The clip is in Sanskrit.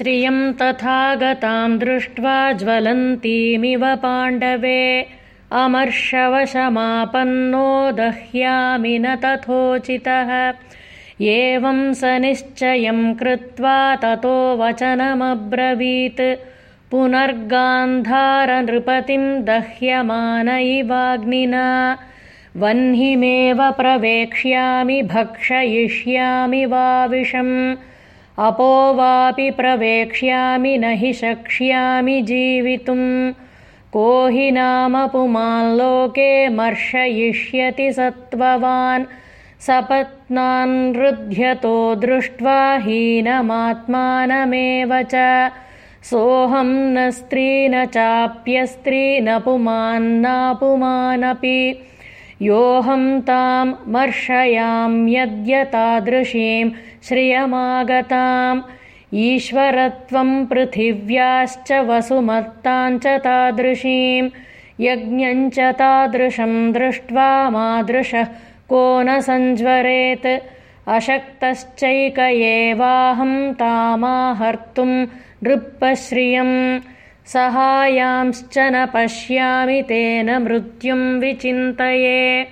श्रियम् तथा गताम् दृष्ट्वा ज्वलन्तीमिव पाण्डवे अमर्षवशमापन्नो दह्यामि न तथोचितः। एवम् स निश्चयम् कृत्वा ततो वचनमब्रवीत्। पुनर्गान्धारनृपतिम् दह्यमान इवाग्निना। वह्निमेव प्रवेक्ष्यामि भक्षयिष्यामि वा विषम् अपो वापि प्रवेक्ष्यामि न हि शक्ष्यामि जीवितुम्। को हि नाम पुमाल्लोके मर्शयिष्यति सत्त्ववान्। सपत्नान् हृध्यतो दृष्ट्वा हीनमात्मानमेव च। सोऽहं न स्त्री न चाप्यस्त्री न पुमान्नापुमानपि योऽहं तां मर्षयाम्यद्य तादृशीं श्रियमागताम् ईश्वरत्वं पृथिव्याश्च वसुमत्ताञ्च तादृशीं। यज्ञञ्च तादृशं दृष्ट्वा मादृशः को न सञ्ज्वरेत्। अशक्तश्चैक एवाहं तामाहर्तुं नृपश्रियम् सहायांश्च न पश्यामि तेन मृत्युं विचिन्तये